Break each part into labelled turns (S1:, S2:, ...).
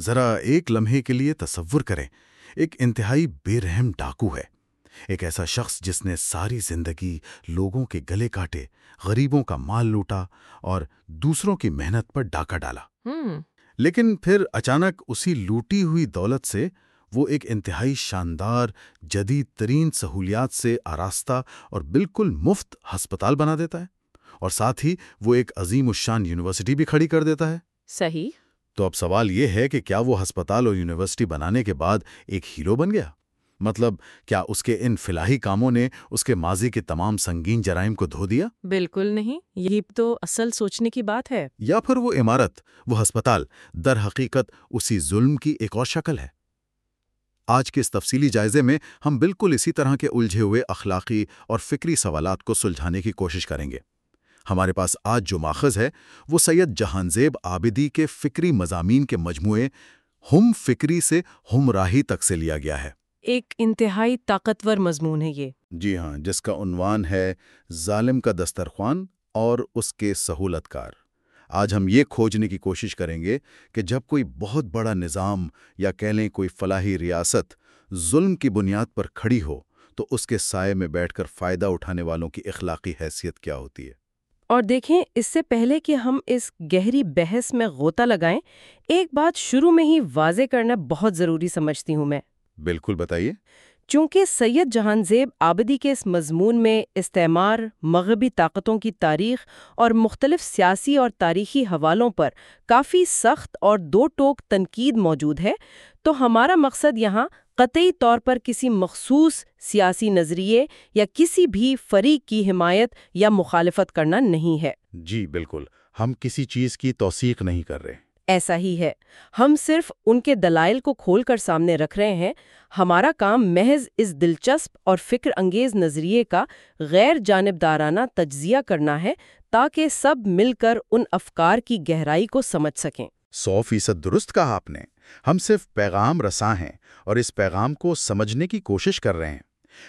S1: ذرا ایک لمحے کے لیے تصور کریں۔ ایک انتہائی بے رحم ڈاکو ہے۔ ایک ایسا شخص جس نے ساری زندگی لوگوں کے گلے کاٹے غریبوں کا مال لوٹا اور دوسروں کی محنت پر ڈاکہ ڈالا۔ لیکن پھر اچانک اسی لوٹی ہوئی دولت سے وہ ایک انتہائی شاندار جدید ترین سہولیات سے آراستہ اور بالکل مفت ہسپتال بنا دیتا ہے اور ساتھ ہی وہ ایک عظیم الشان یونیورسٹی بھی کھڑی کر دیتا ہے۔
S2: صحیح۔
S1: تو اب سوال یہ ہے کہ کیا وہ ہسپتال اور یونیورسٹی بنانے کے بعد ایک ہیرو بن گیا؟ مطلب کیا اس کے ان فلاحی کاموں نے اس کے ماضی کے تمام سنگین جرائم کو دھو دیا؟
S2: بالکل نہیں یہی تو اصل سوچنے کی بات ہے۔
S1: یا پھر وہ عمارت وہ ہسپتال در حقیقت اسی ظلم کی ایک اور شکل ہے۔ آج کے اس تفصیلی جائزے میں ہم بالکل اسی طرح کے الجھے ہوئے اخلاقی اور فکری سوالات کو سلجھانے کی کوشش کریں گے۔ ہمارے پاس آج جو ماخذ ہے وہ سید جہان زیب آبدی کے فکری مضامین کے مجموعے ہم فکری سے ہم راہی تک سے لیا گیا ہے۔
S2: ایک انتہائی طاقتور مضمون ہے یہ۔
S1: جی ہاں جس کا عنوان ہے ظالم کا دسترخوان اور اس کے سہولت کار آج ہم یہ کھوجنے کی کوشش کریں گے کہ جب کوئی بہت بڑا نظام یا کہہ لیں کوئی فلاحی ریاست ظلم کی بنیاد پر کھڑی ہو تو اس کے سائے میں بیٹھ کر فائدہ اٹھانے والوں کی اخلاقی حیثیت کیا ہوتی ہے؟
S2: اور دیکھیں اس سے پہلے کہ ہم اس گہری بحث میں غوطہ لگائیں ایک بات شروع میں ہی واضح کرنا بہت ضروری سمجھتی ہوں میں۔
S1: بالکل بتائیے۔
S2: چونکہ سید جہان زیب آبدی کے اس مضمون میں استعمار مغربی طاقتوں کی تاریخ اور مختلف سیاسی اور تاریخی حوالوں پر کافی سخت اور دو ٹوک تنقید موجود ہے تو ہمارا مقصد یہاں قطعی طور پر کسی مخصوص سیاسی نظریے یا کسی بھی فریق کی حمایت یا مخالفت کرنا نہیں ہے۔
S1: جی بالکل۔ ہم کسی چیز کی توثیق نہیں کر رہے۔
S2: ایسا ہی ہے۔ ہم صرف ان کے دلائل کو کھول کر سامنے رکھ رہے ہیں۔ ہمارا کام محض اس دلچسپ اور فکر انگیز نظریے کا غیر جانبدارانہ تجزیہ کرنا ہے تاکہ سب مل کر ان افکار کی گہرائی کو سمجھ سکیں۔
S1: سو فیصد درست کہا آپ نے۔ ہم صرف پیغام رساں ہیں اور اس پیغام کو سمجھنے کی کوشش کر رہے ہیں۔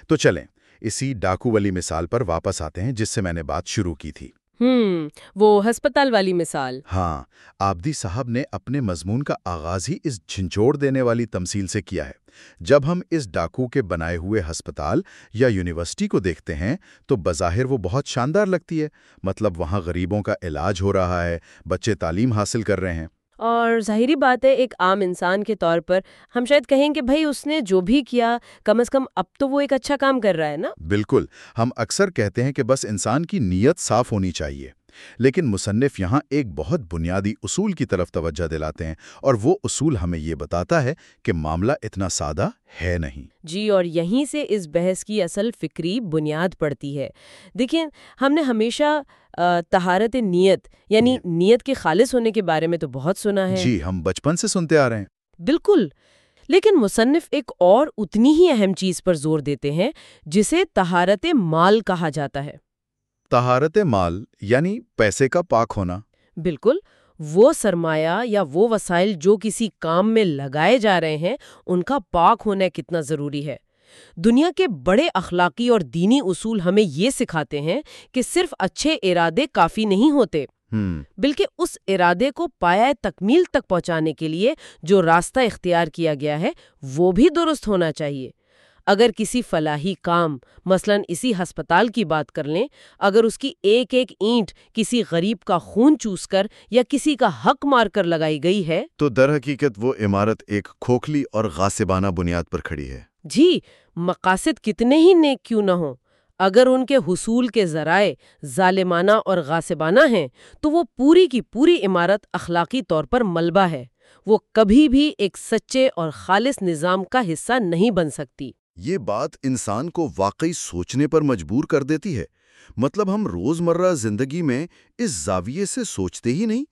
S1: تو چلیں اسی ڈاکو والی مثال پر واپس آتے ہیں جس سے میں نے بات شروع کی تھی۔
S2: ہم وہ ہسپتال والی مثال۔
S1: ہاں آبدی صاحب نے اپنے مضمون کا آغاز ہی اس جھنچوڑ دینے والی تمثیل سے کیا ہے۔ جب ہم اس ڈاکو کے بنائے ہوئے ہسپتال یا یونیورسٹی کو دیکھتے ہیں تو بظاہر وہ بہت شاندار لگتی ہے۔ مطلب وہاں غریبوں کا علاج ہو رہا ہے بچے تعلیم حاصل کر رہے ہیں۔
S2: اور ظاہری بات ہے، ایک عام انسان کے طور پر ہم شاید کہیں کہ بھائی اس نے جو بھی کیا، کم از کم اب تو وہ ایک اچھا کام کر رہا ہے نا؟
S1: بالکل، ہم اکثر کہتے ہیں کہ بس انسان کی نیت صاف ہونی چاہیے۔ لیکن مصنف یہاں ایک بہت بنیادی اصول کی طرف توجہ دلاتے ہیں اور وہ اصول ہمیں یہ بتاتا ہے کہ معاملہ اتنا سادہ ہے نہیں۔
S2: جی اور یہیں سے اس بحث کی اصل فکری بنیاد پڑتی ہے۔ دیکھیں ہم نے ہمیشہ آ، طہارت نیت یعنی نیت۔ کے خالص ہونے کے بارے میں تو بہت سنا ہے۔
S1: جی ہم بچپن سے سنتے آ رہے ہیں۔
S2: بالکل۔ لیکن مصنف ایک اور اتنی ہی اہم چیز پر زور دیتے ہیں جسے طہارت مال کہا جاتا ہے۔
S1: طہارت مال یعنی پیسے کا پاک ہونا۔
S2: بالکل وہ سرمایہ یا وہ وسائل جو کسی کام میں لگائے جا رہے ہیں ان کا پاک ہونا کتنا ضروری ہے۔ دنیا کے بڑے اخلاقی اور دینی اصول ہمیں یہ سکھاتے ہیں کہ صرف اچھے ارادے کافی نہیں ہوتے
S1: ہم
S2: بلکہ اس ارادے کو پایا تکمیل تک پہنچانے کے لیے جو راستہ اختیار کیا گیا ہے وہ بھی درست ہونا چاہیے۔ اگر کسی فلاحی کام مثلا اسی ہسپتال کی بات کر لیں اگر اس کی ایک ایک اینٹ کسی غریب کا خون چوس کر یا کسی کا حق مار کر لگائی گئی ہے۔
S1: تو در حقیقت وہ عمارت ایک کھوکھلی اور غاسبانہ بنیاد پر کھڑی ہے۔
S2: جی مقاصد کتنے ہی نیک کیوں نہ ہوں۔ اگر ان کے حصول کے ذرائع ظالمانہ اور غاسبانہ ہیں تو وہ پوری کی پوری عمارت اخلاقی طور پر ملبہ ہے۔ وہ کبھی بھی ایک سچے اور خالص نظام کا حصہ نہیں بن سکتی۔
S1: یہ بات انسان کو واقعی سوچنے پر مجبور کر دیتی ہے۔ مطلب ہم روزمرہ زندگی میں اس زاویے سے سوچتے ہی نہیں۔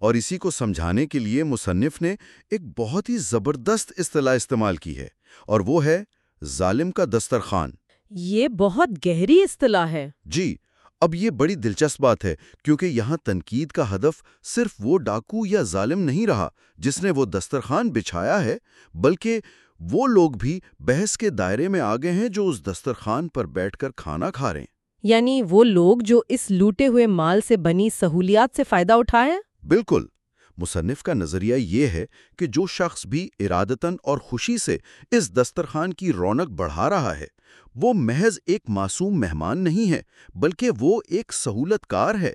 S1: اور اسی کو سمجھانے کے لیے مصنف نے ایک بہت ہی زبردست اصطلاح استعمال کی ہے اور وہ ہے ظالم کا دسترخوان۔
S2: یہ بہت گہری اصطلاح ہے۔
S1: جی اب یہ بڑی دلچسپ بات ہے کیونکہ یہاں تنقید کا ہدف صرف وہ ڈاکو یا ظالم نہیں رہا جس نے وہ دسترخوان بچھایا ہے بلکہ وہ لوگ بھی بحث کے دائرے میں آگے ہیں جو اس دسترخوان پر بیٹھ کر کھانا کھا رہے ہیں۔
S2: یعنی وہ لوگ جو اس لوٹے ہوئے مال سے بنی سہولیات سے فائدہ اٹھائے
S1: بالکل۔ مصنف کا نظریہ یہ ہے کہ جو شخص بھی ارادتاً اور خوشی سے اس دسترخوان کی رونق بڑھا رہا ہے وہ محض ایک معصوم مہمان نہیں ہے بلکہ وہ ایک سہولت کار ہے۔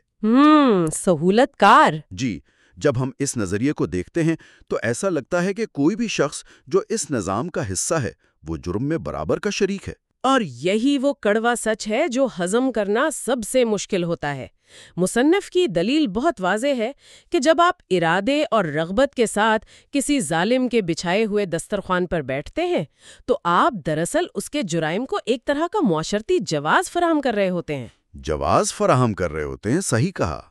S2: سہولت کار
S1: جی جب ہم اس نظریے کو دیکھتے ہیں تو ایسا لگتا ہے کہ کوئی بھی شخص جو اس نظام کا حصہ ہے وہ جرم میں برابر کا شریک ہے۔
S2: اور یہی وہ کڑوا سچ ہے جو ہضم کرنا سب سے مشکل ہوتا ہے۔ مصنف کی دلیل بہت واضح ہے کہ جب آپ ارادے اور رغبت کے ساتھ کسی ظالم کے بچھائے ہوئے دسترخوان پر بیٹھتے ہیں تو آپ دراصل اس کے جرائم کو ایک طرح کا معاشرتی جواز فراہم کر رہے ہوتے ہیں۔
S1: جواز فراہم کر رہے ہوتے ہیں صحیح کہا۔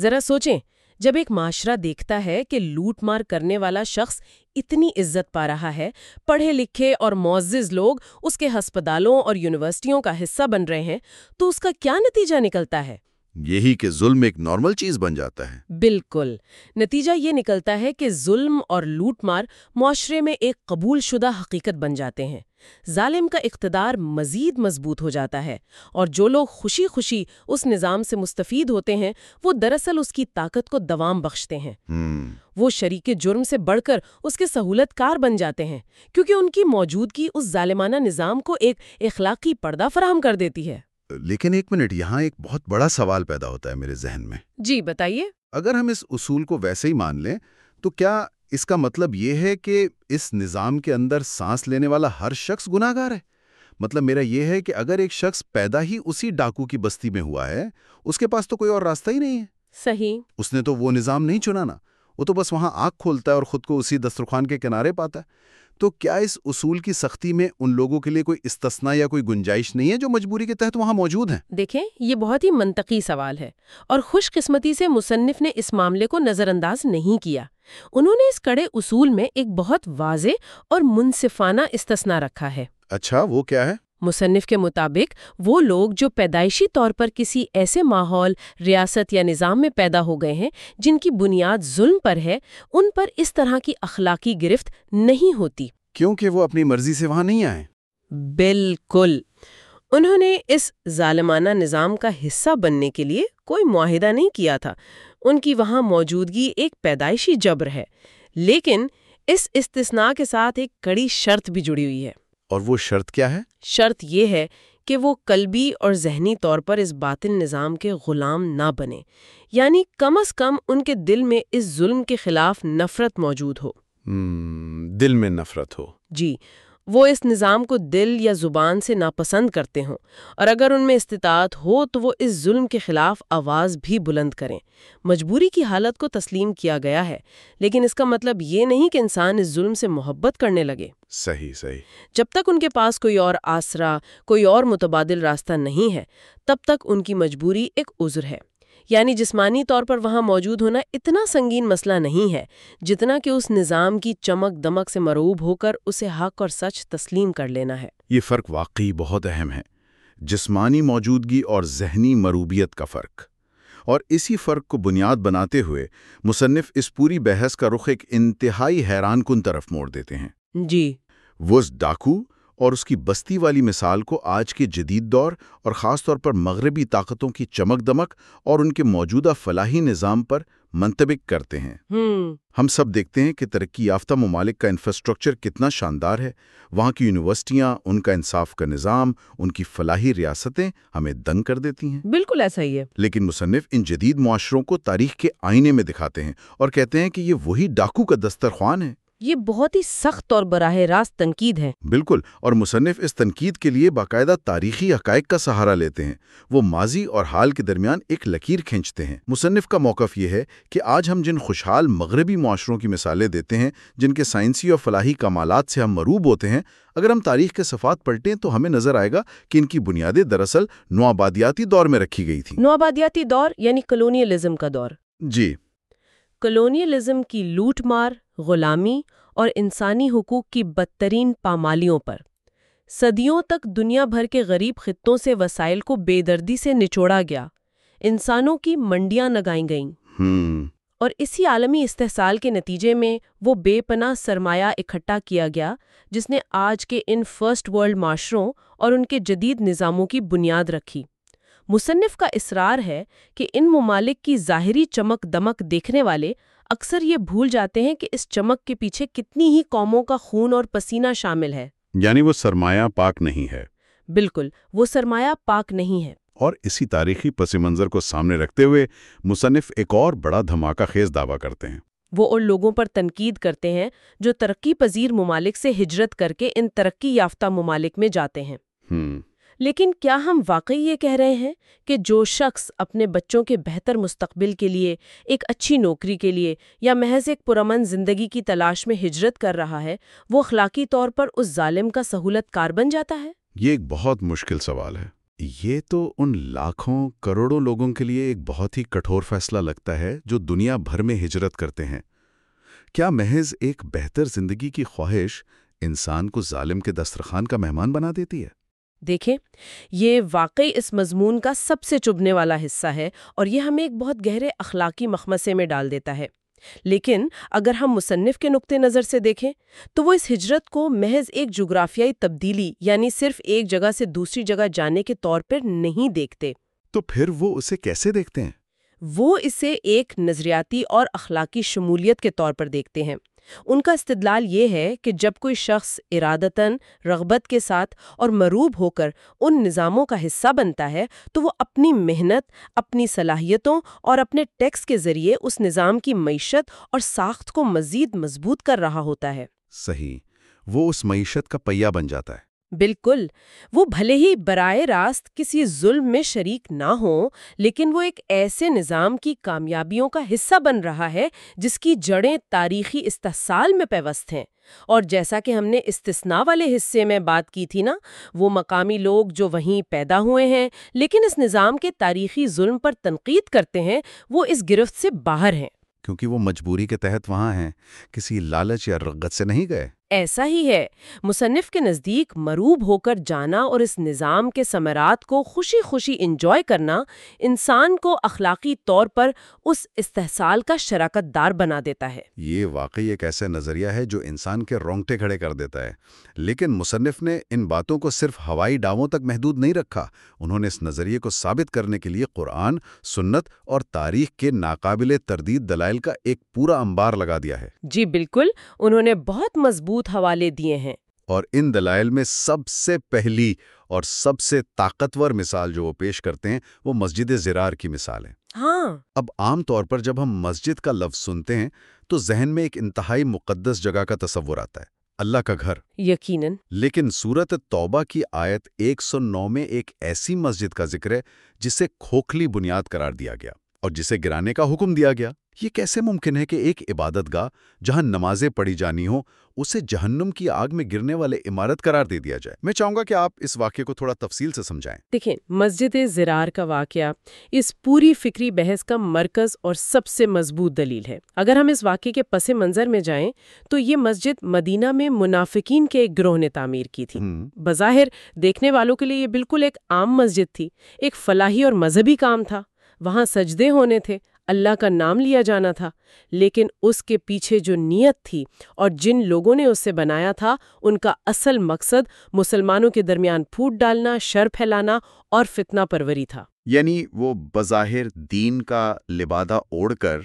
S2: ذرا سوچیں جب ایک معاشرہ دیکھتا ہے کہ لوٹ مار کرنے والا شخص اتنی عزت پا رہا ہے، پڑھے لکھے اور معزز لوگ اس کے ہسپتالوں اور یونیورسٹیوں کا حصہ بن رہے ہیں، تو اس کا کیا نتیجہ نکلتا ہے؟
S1: یہی کہ ظلم ایک نارمل چیز بن جاتا ہے۔
S2: بالکل۔ نتیجہ یہ نکلتا ہے کہ ظلم اور لوٹ مار معاشرے میں ایک قبول شدہ حقیقت بن جاتے ہیں۔ ظالم کا اقتدار مزید مضبوط ہو جاتا ہے اور جو لوگ خوشی خوشی اس نظام سے مستفید ہوتے ہیں وہ دراصل اس کی طاقت کو دوام بخشتے ہیں۔
S1: ہم
S2: وہ شریک جرم سے بڑھ کر اس کے سہولت کار بن جاتے ہیں کیونکہ ان کی موجودگی اس ظالمانہ نظام کو ایک اخلاقی پردہ فراہم کر دیتی ہے۔
S1: لیکن ایک منٹ یہاں ایک بہت بڑا سوال پیدا ہوتا ہے میرے ذہن میں۔
S2: جی بتائیے۔
S1: اگر ہم اس اصول کو ویسے ہی مان لیں تو کیا اس کا مطلب یہ ہے کہ اس نظام کے اندر سانس لینے والا ہر شخص گناہ گار ہے؟ مطلب میرا یہ ہے کہ اگر ایک شخص پیدا ہی اسی ڈاکو کی بستی میں ہوا ہے اس کے پاس تو کوئی اور راستہ ہی نہیں ہے۔
S2: صحیح۔
S1: اس نے تو وہ نظام نہیں چنانا وہ تو بس وہاں آنکھ کھولتا ہے اور خود کو اسی دسترخوان کے کنارے پاتا ہے۔ تو کیا اس اصول کی سختی میں ان لوگوں کے لیے کوئی استثنا یا کوئی گنجائش نہیں ہے جو مجبوری کے تحت وہاں موجود ہیں؟
S2: دیکھیں یہ بہت ہی منطقی سوال ہے اور خوش قسمتی سے مصنف نے اس معاملے کو نظر انداز نہیں کیا۔ انہوں نے اس کڑے اصول میں ایک بہت واضح اور منصفانہ استثنا رکھا ہے۔
S1: اچھا وہ کیا ہے؟
S2: مصنف کے مطابق وہ لوگ جو پیدائشی طور پر کسی ایسے ماحول ریاست یا نظام میں پیدا ہو گئے ہیں جن کی بنیاد ظلم پر ہے ان پر اس طرح کی اخلاقی گرفت نہیں ہوتی۔
S1: کیونکہ وہ اپنی مرضی سے وہاں نہیں آئے۔
S2: بالکل۔ انہوں نے اس ظالمانہ نظام کا حصہ بننے کے لیے کوئی معاہدہ نہیں کیا تھا۔ ان کی وہاں موجودگی ایک پیدائشی جبر ہے۔ لیکن اس استثناء کے ساتھ ایک کڑی شرط بھی جڑی ہوئی ہے۔
S1: اور وہ شرط کیا ہے؟
S2: شرط یہ ہے کہ وہ قلبی اور ذہنی طور پر اس باطل نظام کے غلام نہ بنے یعنی کم از کم ان کے دل میں اس ظلم کے خلاف نفرت موجود ہو۔
S1: دل میں نفرت ہو۔
S2: جی وہ اس نظام کو دل یا زبان سے ناپسند کرتے ہوں۔ اور اگر ان میں استطاعت ہو تو وہ اس ظلم کے خلاف آواز بھی بلند کریں۔ مجبوری کی حالت کو تسلیم کیا گیا ہے لیکن اس کا مطلب یہ نہیں کہ انسان اس ظلم سے محبت کرنے لگے۔
S1: صحیح صحیح۔
S2: جب تک ان کے پاس کوئی اور آسرا کوئی اور متبادل راستہ نہیں ہے تب تک ان کی مجبوری ایک عذر ہے۔ یعنی جسمانی طور پر وہاں موجود ہونا اتنا سنگین مسئلہ نہیں ہے جتنا کہ اس نظام کی چمک دمک سے مروب ہو کر اسے حق اور سچ تسلیم کر لینا ہے۔
S1: یہ فرق واقعی بہت اہم ہے۔ جسمانی موجودگی اور ذہنی مروبیت کا فرق۔ اور اسی فرق کو بنیاد بناتے ہوئے مصنف اس پوری بحث کا رخ ایک انتہائی حیران کن طرف موڑ دیتے ہیں۔
S2: جی۔
S1: وہ ڈاکو اور اس کی بستی والی مثال کو آج کے جدید دور اور خاص طور پر مغربی طاقتوں کی چمک دمک اور ان کے موجودہ فلاحی نظام پر منطبق کرتے ہیں۔
S2: ہم
S1: ہم سب دیکھتے ہیں کہ ترقی یافتہ ممالک کا انفراسٹرکچر کتنا شاندار ہے۔ وہاں کی یونیورسٹیاں ان کا انصاف کا نظام ان کی فلاحی ریاستیں ہمیں دنگ کر دیتی ہیں۔
S2: بالکل ایسا ہی ہے۔
S1: لیکن مصنف ان جدید معاشروں کو تاریخ کے آئینے میں دکھاتے ہیں اور کہتے ہیں کہ یہ وہی ڈاکو کا دسترخوان ہے۔
S2: یہ بہت ہی سخت اور براہ راست تنقید ہے۔
S1: بالکل اور مصنف اس تنقید کے لیے باقاعدہ تاریخی حقائق کا سہارا لیتے ہیں۔ وہ ماضی اور حال کے درمیان ایک لکیر کھینچتے ہیں۔ مصنف کا موقف یہ ہے کہ آج ہم جن خوشحال مغربی معاشروں کی مثالیں دیتے ہیں جن کے سائنسی اور فلاحی کمالات سے ہم مروب ہوتے ہیں اگر ہم تاریخ کے صفات پلٹیں تو ہمیں نظر آئے گا کہ ان کی بنیادیں دراصل نوآبادیاتی دور میں رکھی گئی تھیں۔
S2: نوآبادیاتی دور یعنی کلونیلزم کا دور۔
S1: جی۔
S2: کلونیلزم کی لوٹ مار غلامی اور انسانی حقوق کی بدترین پامالیوں پر۔ صدیوں تک دنیا بھر کے غریب خطوں سے وسائل کو بے دردی سے نچوڑا گیا۔ انسانوں کی منڈیاں لگائیں گئیں۔
S1: ہم
S2: اور اسی عالمی استحصال کے نتیجے میں وہ بے پناہ سرمایہ اکٹھا کیا گیا جس نے آج کے ان فرسٹ ورلڈ معاشروں اور ان کے جدید نظاموں کی بنیاد رکھی۔ مصنف کا اصرار ہے کہ ان ممالک کی ظاہری چمک دمک دیکھنے والے اکثر یہ بھول جاتے ہیں کہ اس چمک کے پیچھے کتنی ہی قوموں کا خون اور پسینہ شامل ہے۔
S1: یعنی وہ سرمایہ پاک نہیں ہے۔
S2: بالکل وہ سرمایہ پاک نہیں ہے۔
S1: اور اسی تاریخی پس منظر کو سامنے رکھتے ہوئے مصنف ایک اور بڑا دھماکہ خیز دعویٰ کرتے ہیں۔
S2: وہ ان لوگوں پر تنقید کرتے ہیں جو ترقی پذیر ممالک سے ہجرت کر کے ان ترقی یافتہ ممالک میں جاتے ہیں۔ لیکن کیا ہم واقعی یہ کہہ رہے ہیں کہ جو شخص اپنے بچوں کے بہتر مستقبل کے لیے، ایک اچھی نوکری کے لیے یا محض ایک پرامن زندگی کی تلاش میں ہجرت کر رہا ہے، وہ اخلاقی طور پر اس ظالم کا سہولت کار بن جاتا ہے؟
S1: یہ ایک بہت مشکل سوال ہے۔ یہ تو ان لاکھوں، کروڑوں لوگوں کے لیے ایک بہت ہی کٹھور فیصلہ لگتا ہے جو دنیا بھر میں ہجرت کرتے ہیں۔ کیا محض ایک بہتر زندگی کی خواہش انسان کو ظالم کے دسترخوان کا مہمان بنا دیتی ہے؟
S2: دیکھیں یہ واقعی اس مضمون کا سب سے چبھنے والا حصہ ہے اور یہ ہمیں ایک بہت گہرے اخلاقی مخمسے میں ڈال دیتا ہے۔ لیکن اگر ہم مصنف کے نقطے نظر سے دیکھیں تو وہ اس ہجرت کو محض ایک جغرافیائی تبدیلی یعنی صرف ایک جگہ سے دوسری جگہ جانے کے طور پر نہیں دیکھتے۔
S1: تو پھر وہ اسے کیسے دیکھتے ہیں؟
S2: وہ اسے ایک نظریاتی اور اخلاقی شمولیت کے طور پر دیکھتے ہیں۔ ان کا استدلال یہ ہے کہ جب کوئی شخص ارادتاً، رغبت کے ساتھ اور مروب ہو کر ان نظاموں کا حصہ بنتا ہے، تو وہ اپنی محنت، اپنی صلاحیتوں اور اپنے ٹیکس کے ذریعے اس نظام کی معیشت اور ساخت کو مزید مضبوط کر رہا ہوتا ہے۔
S1: صحیح، وہ اس معیشت کا پہیہ بن جاتا ہے۔
S2: بالکل، وہ بھلے ہی برائے راست کسی ظلم میں شریک نہ ہوں، لیکن وہ ایک ایسے نظام کی کامیابیوں کا حصہ بن رہا ہے جس کی جڑیں تاریخی استحصال میں پیوست ہیں۔ اور جیسا کہ ہم نے استثناء والے حصے میں بات کی تھی نا، وہ مقامی لوگ جو وہیں پیدا ہوئے ہیں، لیکن اس نظام کے تاریخی ظلم پر تنقید کرتے ہیں، وہ اس گرفت سے باہر ہیں۔
S1: کیونکہ وہ مجبوری کے تحت وہاں ہیں، کسی لالچ یا رغت سے نہیں گئے۔
S2: ایسا ہی ہے۔ مصنف کے نزدیک مروب ہو کر جانا اور اس نظام کے ثمرات کو خوشی خوشی انجوائے کرنا انسان کو اخلاقی طور پر اس استحصال کا شراکت دار بنا دیتا ہے۔
S1: یہ واقعی ایک ایسا نظریہ ہے جو انسان کے رونگٹے کھڑے کر دیتا ہے۔ لیکن مصنف نے ان باتوں کو صرف ہوائی ڈاووں تک محدود نہیں رکھا۔ انہوں نے اس نظریے کو ثابت کرنے کے لیے قرآن سنت اور تاریخ کے ناقابل تردید دلائل کا ایک پورا انبار لگا دیا ہے۔
S2: جی بالکل انہوں نے بہت مضبوط حوالے دیے ہیں۔
S1: اور ان دلائل میں سب سے پہلی اور سب سے طاقتور مثال جو وہ پیش کرتے ہیں وہ مسجد زرار کی مثال ہے
S2: ہاں۔
S1: اب عام طور پر جب ہم مسجد کا لفظ سنتے ہیں تو ذہن میں ایک انتہائی مقدس جگہ کا تصور آتا ہے اللہ کا گھر۔
S2: یقیناً۔
S1: لیکن صورت توبہ کی آیت ایک سو نو میں ایک ایسی مسجد کا ذکر ہے جسے کھوکھلی بنیاد قرار دیا گیا اور جسے گرانے کا حکم دیا گیا۔ یہ کیسے ممکن ہے کہ ایک عبادت گاہ جہاں نمازیں پڑھی جانی ہوں اسے جہنم کی آگ میں گرنے والے عمارت قرار دے دیا جائے؟ میں چاہوں گا کہ آپ اس واقعے کو تھوڑا تفصیل سے سمجھائیں۔
S2: دیکھیں مسجد زرار کا واقعہ اس پوری فکری بحث کا مرکز اور سب سے مضبوط دلیل ہے۔ اگر ہم اس واقعے کے پس منظر میں جائیں تو یہ مسجد مدینہ میں منافقین کے ایک گروہ نے تعمیر کی تھی۔ بظاہر دیکھنے والوں کے لیے یہ بالکل ایک عام مسجد تھی۔ ایک فلاحی اور مذہبی کام تھا۔ وہاں سجدے ہونے تھے۔ اللہ کا نام لیا جانا تھا لیکن اس کے پیچھے جو نیت تھی اور جن لوگوں نے اسے بنایا تھا ان کا اصل مقصد مسلمانوں کے درمیان پھوٹ ڈالنا شر پھیلانا اور فتنہ پروری تھا۔
S1: یعنی وہ بظاہر دین کا لبادہ اوڑھ کر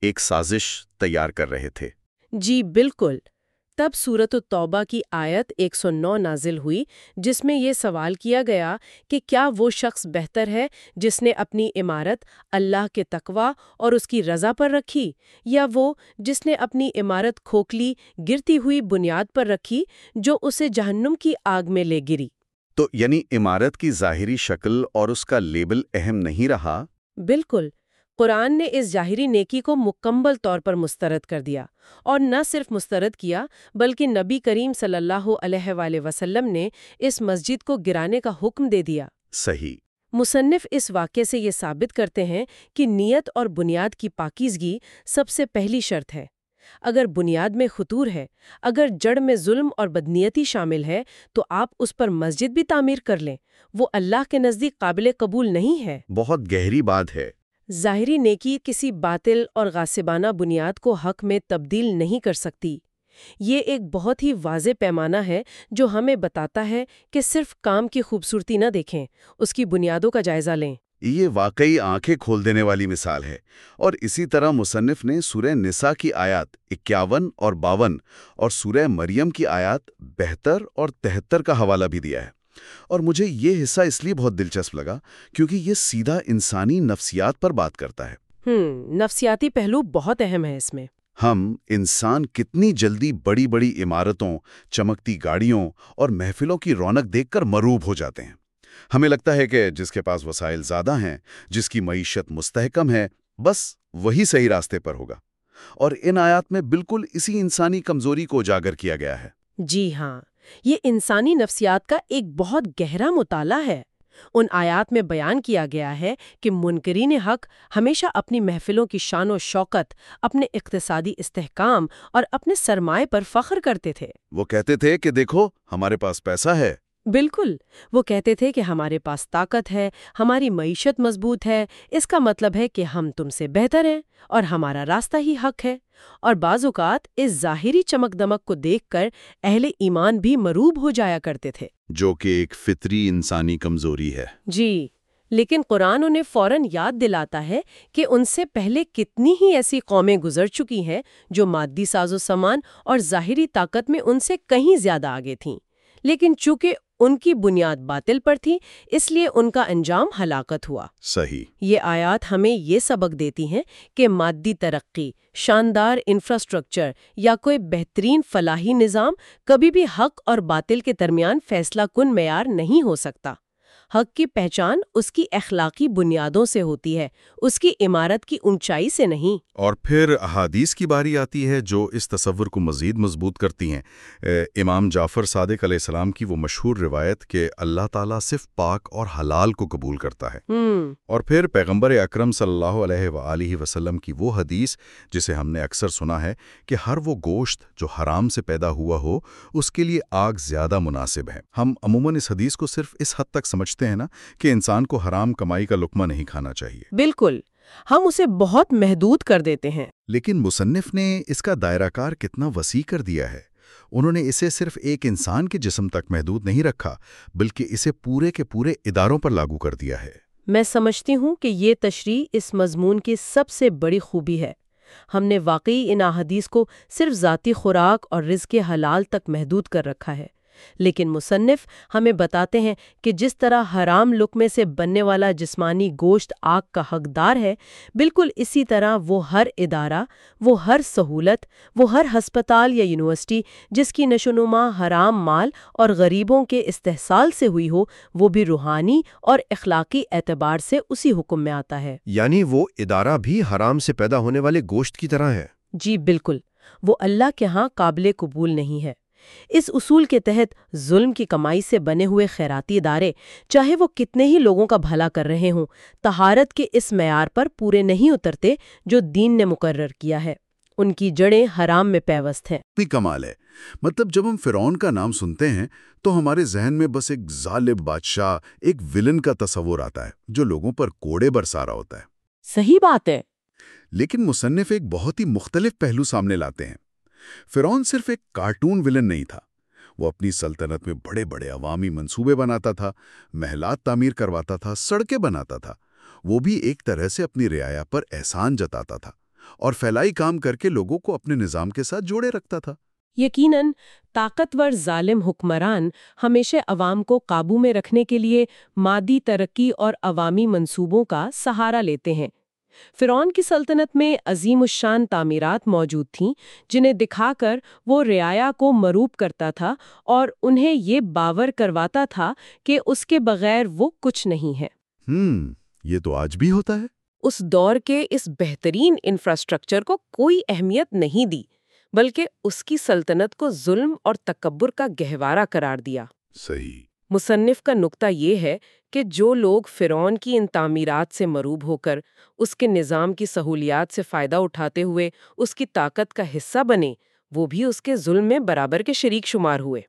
S1: ایک سازش تیار کر رہے تھے۔
S2: جی بالکل۔ تب صورت التوبہ کی آیت 109 نازل ہوئی جس میں یہ سوال کیا گیا کہ کیا وہ شخص بہتر ہے جس نے اپنی عمارت اللہ کے تقوی اور اس کی رضا پر رکھی یا وہ جس نے اپنی عمارت کھوکھلی گرتی ہوئی بنیاد پر رکھی جو اسے جہنم کی آگ میں لے گری۔
S1: تو یعنی عمارت کی ظاہری شکل اور اس کا لیبل اہم نہیں رہا؟
S2: بالکل قرآن نے اس ظاہری نیکی کو مکمل طور پر مسترد کر دیا اور نہ صرف مسترد کیا بلکہ نبی کریم صلی اللہ علیہ وآلہ وسلم نے اس مسجد کو گرانے کا حکم دے دیا۔
S1: صحیح۔
S2: مصنف اس واقعے سے یہ ثابت کرتے ہیں کہ نیت اور بنیاد کی پاکیزگی سب سے پہلی شرط ہے۔ اگر بنیاد میں خطور ہے اگر جڑ میں ظلم اور بدنیتی شامل ہے تو آپ اس پر مسجد بھی تعمیر کر لیں۔ وہ اللہ کے نزدیک قابل قبول نہیں ہے۔
S1: بہت گہری بات ہے۔
S2: ظاہری نیکی کسی باطل اور غاسبانہ بنیاد کو حق میں تبدیل نہیں کر سکتی۔ یہ ایک بہت ہی واضح پیمانہ ہے جو ہمیں بتاتا ہے کہ صرف کام کی خوبصورتی نہ دیکھیں، اس کی بنیادوں کا جائزہ لیں۔
S1: یہ واقعی آنکھیں کھول دینے والی مثال ہے اور اسی طرح مصنف نے سورہ نساء کی آیات اکیاون اور باون اور سورہ مریم کی آیات بہتر اور تہتر کا حوالہ بھی دیا ہے۔ اور مجھے یہ حصہ اس لیے بہت دلچسپ لگا کیونکہ یہ سیدھا انسانی نفسیات پر بات کرتا ہے۔
S2: ہم نفسیاتی پہلو بہت اہم ہے اس میں۔
S1: ہم انسان کتنی جلدی بڑی بڑی عمارتوں چمکتی گاڑیوں اور محفلوں کی رونق دیکھ کر مروب ہو جاتے ہیں۔ ہمیں لگتا ہے کہ جس کے پاس وسائل زیادہ ہیں جس کی معیشت مستحکم ہے بس وہی صحیح راستے پر ہوگا۔ اور ان آیات میں بالکل اسی انسانی کمزوری کو اجاگر کیا گیا ہے۔
S2: جی ہاں یہ انسانی نفسیات کا ایک بہت گہرا مطالعہ ہے۔ ان آیات میں بیان کیا گیا ہے کہ منکرین حق ہمیشہ اپنی محفلوں کی شان و شوکت، اپنے اقتصادی استحکام اور اپنے سرمائے پر فخر کرتے تھے۔
S1: وہ کہتے تھے کہ دیکھو، ہمارے پاس پیسہ ہے۔
S2: بالکل وہ کہتے تھے کہ ہمارے پاس طاقت ہے ہماری معیشت مضبوط ہے اس کا مطلب ہے کہ ہم تم سے بہتر ہیں اور ہمارا راستہ ہی حق ہے۔ اور بعض اوقات اس ظاہری چمک دمک کو دیکھ کر اہل ایمان بھی مروب ہو جایا کرتے تھے۔
S1: جو کہ ایک فطری انسانی کمزوری ہے۔
S2: جی لیکن قرآن انہیں فوراً یاد دلاتا ہے کہ ان سے پہلے کتنی ہی ایسی قومیں گزر چکی ہیں جو مادی ساز و سامان اور ظاہری طاقت میں ان سے کہیں زیادہ آگے تھیں۔ لیکن چونکہ ان کی بنیاد باطل پر تھی اس لیے ان کا انجام ہلاکت ہوا۔
S1: صحیح۔
S2: یہ آیات ہمیں یہ سبق دیتی ہیں کہ مادی ترقی شاندار انفراسٹرکچر یا کوئی بہترین فلاحی نظام کبھی بھی حق اور باطل کے درمیان فیصلہ کن معیار نہیں ہو سکتا۔ حق کی پہچان اس کی اخلاقی بنیادوں سے ہوتی ہے اس کی عمارت کی اونچائی سے نہیں۔
S3: اور پھر احادیث کی باری آتی ہے جو اس تصور کو مزید مضبوط کرتی ہیں۔ امام جعفر صادق علیہ السلام کی وہ مشہور روایت کہ اللہ تعالیٰ صرف پاک اور حلال کو قبول کرتا ہے۔ اور پھر پیغمبر اکرم صلی اللہ علیہ وآلہ وسلم کی وہ حدیث جسے ہم نے اکثر سنا ہے کہ ہر وہ گوشت جو حرام سے پیدا ہوا ہو اس کے لیے آگ زیادہ مناسب ہے۔ ہم عموماً اس حدیث کو صرف اس حد تک سمجھتے ہیں نا کہ انسان کو حرام کمائی کا لقمہ نہیں کھانا چاہیے۔
S2: بالکل۔ ہم اسے بہت محدود کر دیتے ہیں۔
S3: لیکن مصنف نے اس کا دائرہ کار کتنا وسیع کر دیا ہے۔ انہوں نے اسے صرف ایک انسان کے جسم تک محدود نہیں رکھا بلکہ اسے پورے کے پورے اداروں پر لاگو کر دیا ہے۔
S2: میں سمجھتی ہوں کہ یہ تشریح اس مضمون کی سب سے بڑی خوبی ہے۔ ہم نے واقعی ان احادیث کو صرف ذاتی خوراک اور رزق حلال تک محدود کر رکھا ہے۔ لیکن مصنف ہمیں بتاتے ہیں کہ جس طرح حرام لقمے سے بننے والا جسمانی گوشت آگ کا حقدار ہے بالکل اسی طرح وہ ہر ادارہ وہ ہر سہولت وہ ہر ہسپتال یا یونیورسٹی جس کی نشونما حرام مال اور غریبوں کے استحصال سے ہوئی ہو وہ بھی روحانی اور اخلاقی اعتبار سے اسی حکم میں آتا ہے۔
S4: یعنی وہ ادارہ بھی حرام سے پیدا ہونے والے گوشت کی طرح ہے۔
S2: جی بالکل۔ وہ اللہ کے ہاں قابل قبول نہیں ہے۔ اس اصول کے تحت ظلم کی کمائی سے بنے ہوئے خیراتی ادارے چاہے وہ کتنے ہی لوگوں کا بھلا کر رہے ہوں تہارت کے اس معیار پر پورے نہیں اترتے جو دین نے مقرر کیا ہے۔ ان کی جڑیں حرام میں پیوست ہیں۔
S1: کمال ہے۔ مطلب جب ہم فرعون کا نام سنتے ہیں تو ہمارے ذہن میں بس ایک ظالب بادشاہ ایک ولن کا تصور آتا ہے جو لوگوں پر کوڑے برسارا ہوتا ہے۔
S2: صحیح بات ہے۔
S1: لیکن مصنف ایک بہت ہی مختلف پہلو سامنے لاتے ہیں۔ فرون صرف ایک کارٹون ولن نہیں تھا۔ وہ اپنی سلطنت میں بڑے بڑے عوامی منصوبے بناتا تھا، محلات تعمیر کرواتا تھا، سڑکیں بناتا تھا۔ وہ بھی ایک طرح سے اپنی رعایا پر احسان جتاتا تھا اور پھیلائی کام کر کے لوگوں کو اپنے نظام کے ساتھ جوڑے رکھتا تھا۔
S2: یقیناً طاقتور ظالم حکمران ہمیشہ عوام کو قابو میں رکھنے کے لیے مادی ترقی اور عوامی منصوبوں کا سہارا لیتے ہیں۔ فرعون کی سلطنت میں عظیم الشان تعمیرات موجود تھیں جنہیں دکھا کر وہ رعایا کو مروب کرتا تھا اور انہیں یہ باور کرواتا تھا کہ اس کے بغیر وہ کچھ نہیں ہے۔
S1: ہم یہ تو آج بھی ہوتا ہے۔
S2: اس دور کے اس بہترین انفراسٹرکچر کو کوئی اہمیت نہیں دی بلکہ اس کی سلطنت کو ظلم اور تکبر کا گہوارہ قرار دیا۔
S1: صحیح۔
S2: مصنف کا نقطہ یہ ہے کہ جو لوگ فرعون کی ان تعمیرات سے مروب ہو کر اس کے نظام کی سہولیات سے فائدہ اٹھاتے ہوئے اس کی طاقت کا حصہ بنے، وہ بھی اس کے ظلم میں برابر کے شریک شمار ہوئے۔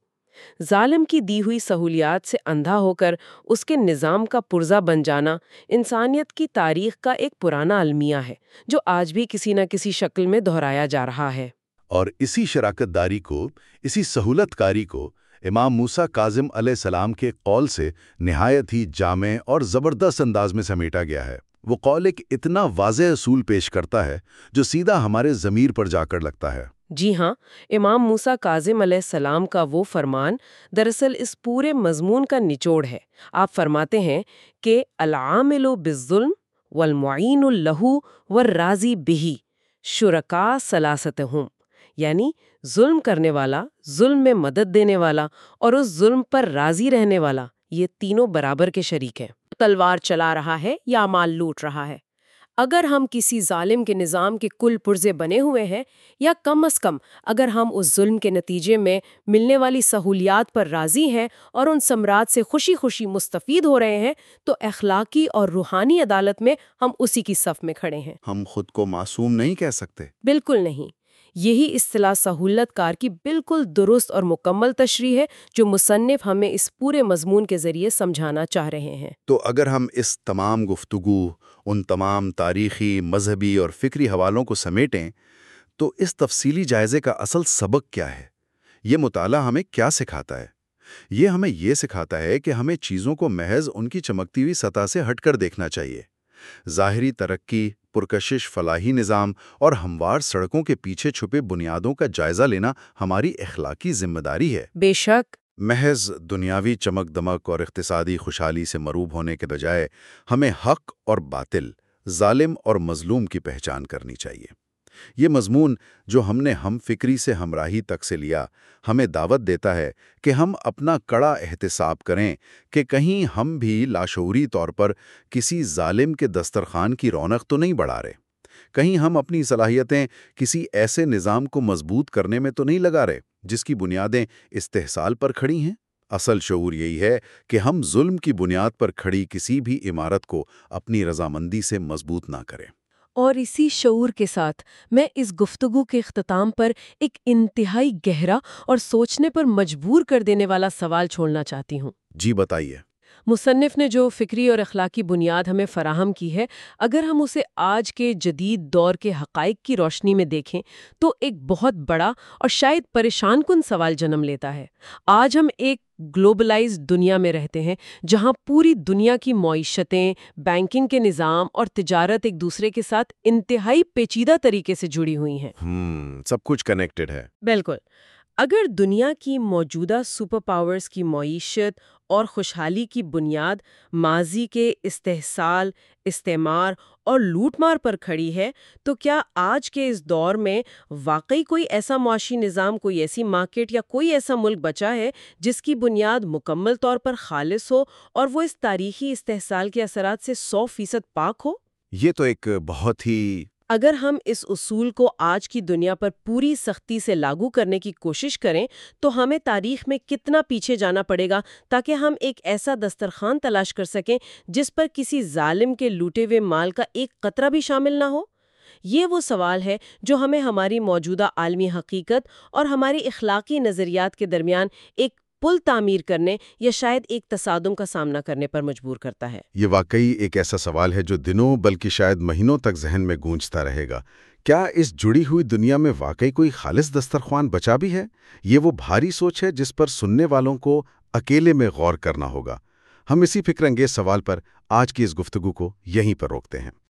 S2: ظالم کی دی ہوئی سہولیات سے اندھا ہو کر اس کے نظام کا پرزہ بن جانا انسانیت کی تاریخ کا ایک پرانا المیہ ہے، جو آج بھی کسی نہ کسی شکل میں دہرایا جا رہا ہے۔
S1: اور اسی شراکت داری کو، اسی سہولت کاری کو امام موسیٰ کاظم علیہ السلام کے قول سے نہایت ہی جامع اور زبردست انداز میں سمیٹا گیا ہے۔ وہ قول ایک اتنا واضح اصول پیش کرتا ہے جو سیدھا ہمارے ضمیر پر جا کر لگتا ہے۔
S2: جی ہاں امام موسا کاظم علیہ السلام کا وہ فرمان دراصل اس پورے مضمون کا نچوڑ ہے۔ آپ فرماتے ہیں کہ العامل بالظلم والمعین الہو والراضی بہی شرکا سلاست ہوں یعنی ظلم کرنے والا ظلم میں مدد دینے والا اور اس ظلم پر راضی رہنے والا یہ تینوں برابر کے شریک ہیں۔ تلوار چلا رہا ہے یا مال لوٹ رہا ہے؟ اگر ہم کسی ظالم کے نظام کے کل پرزے بنے ہوئے ہیں یا کم از کم اگر ہم اس ظلم کے نتیجے میں ملنے والی سہولیات پر راضی ہیں اور ان سمراج سے خوشی خوشی مستفید ہو رہے ہیں تو اخلاقی اور روحانی عدالت میں ہم اسی کی صف میں کھڑے ہیں۔
S1: ہم خود کو معصوم نہیں کہہ سکتے۔
S2: بالکل نہیں۔ یہی اصطلاح سہولت کار کی بالکل درست اور مکمل تشریح ہے جو مصنف ہمیں اس پورے مضمون کے ذریعے سمجھانا چاہ رہے ہیں۔
S1: تو اگر ہم اس تمام گفتگو، ان تمام تاریخی، مذہبی اور فکری حوالوں کو سمیٹیں، تو اس تفصیلی جائزے کا اصل سبق کیا ہے؟ یہ مطالعہ ہمیں کیا سکھاتا ہے؟ یہ ہمیں یہ سکھاتا ہے کہ ہمیں چیزوں کو محض ان کی چمکتی ہوئی سطح سے ہٹ کر دیکھنا چاہیے۔ ظاہری ترقی پرکشش فلاحی نظام اور ہموار سڑکوں کے پیچھے چھپے بنیادوں کا جائزہ لینا ہماری اخلاقی ذمہ داری ہے۔
S2: بے شک۔
S1: محض دنیاوی چمک دمک اور اقتصادی خوشحالی سے مروب ہونے کے بجائے ہمیں حق اور باطل ظالم اور مظلوم کی پہچان کرنی چاہیے۔ یہ مضمون جو ہم نے ہم فکری سے ہمراہی تک سے لیا، ہمیں دعوت دیتا ہے کہ ہم اپنا کڑا احتساب کریں کہ کہیں ہم بھی لاشعوری طور پر کسی ظالم کے دسترخوان کی رونق تو نہیں بڑھا رہے۔ کہیں ہم اپنی صلاحیتیں کسی ایسے نظام کو مضبوط کرنے میں تو نہیں لگا رہے جس کی بنیادیں استحصال پر کھڑی ہیں۔ اصل شعور یہی ہے کہ ہم ظلم کی بنیاد پر کھڑی کسی بھی عمارت کو اپنی رضامندی سے مضبوط نہ کریں۔
S2: اور اسی شعور کے ساتھ میں اس گفتگو کے اختتام پر ایک انتہائی گہرا اور سوچنے پر مجبور کر دینے والا سوال چھوڑنا چاہتی ہوں۔
S1: جی بتائیے۔
S2: مصنف نے جو فکری اور اخلاقی بنیاد ہمیں فراہم کی ہے اگر ہم اسے آج کے جدید دور کے حقائق کی روشنی میں دیکھیں تو ایک بہت بڑا اور شاید پریشان کن سوال جنم لیتا ہے۔ آج ہم ایک گلوبلائز دنیا میں رہتے ہیں جہاں پوری دنیا کی معیشتیں بینکنگ کے نظام اور تجارت ایک دوسرے کے ساتھ انتہائی پیچیدہ طریقے سے جڑی ہوئی ہیں۔
S5: سب کچھ کنیکٹڈ ہے۔
S2: بالکل۔ اگر دنیا کی موجودہ سپر پاورز کی معیشت اور خوشحالی کی بنیاد ماضی کے استحصال، استعمار اور لوٹ مار پر کھڑی ہے، تو کیا آج کے اس دور میں واقعی کوئی ایسا معاشی نظام، کوئی ایسی مارکیٹ یا کوئی ایسا ملک بچا ہے جس کی بنیاد مکمل طور پر خالص ہو اور وہ اس تاریخی استحصال کے اثرات سے سو فیصد پاک ہو؟
S5: یہ تو ایک بہت ہی
S2: اگر ہم اس اصول کو آج کی دنیا پر پوری سختی سے لاگو کرنے کی کوشش کریں، تو ہمیں تاریخ میں کتنا پیچھے جانا پڑے گا تاکہ ہم ایک ایسا دسترخوان تلاش کر سکیں جس پر کسی ظالم کے لوٹے ہوئے مال کا ایک قطرہ بھی شامل نہ ہو؟ یہ وہ سوال ہے جو ہمیں ہماری موجودہ عالمی حقیقت اور ہماری اخلاقی نظریات کے درمیان ایک پل تعمیر کرنے یا شاید ایک تصادم کا سامنا کرنے پر مجبور کرتا ہے۔
S6: یہ واقعی ایک ایسا سوال ہے جو دنوں بلکہ شاید مہینوں تک ذہن میں گونجتا رہے گا۔ کیا اس جڑی ہوئی دنیا میں واقعی کوئی خالص دسترخوان بچا بھی ہے؟ یہ وہ بھاری سوچ ہے جس پر سننے والوں کو اکیلے میں غور کرنا ہوگا۔ ہم اسی فکر انگیز سوال پر آج کی اس گفتگو کو یہیں پر روکتے ہیں۔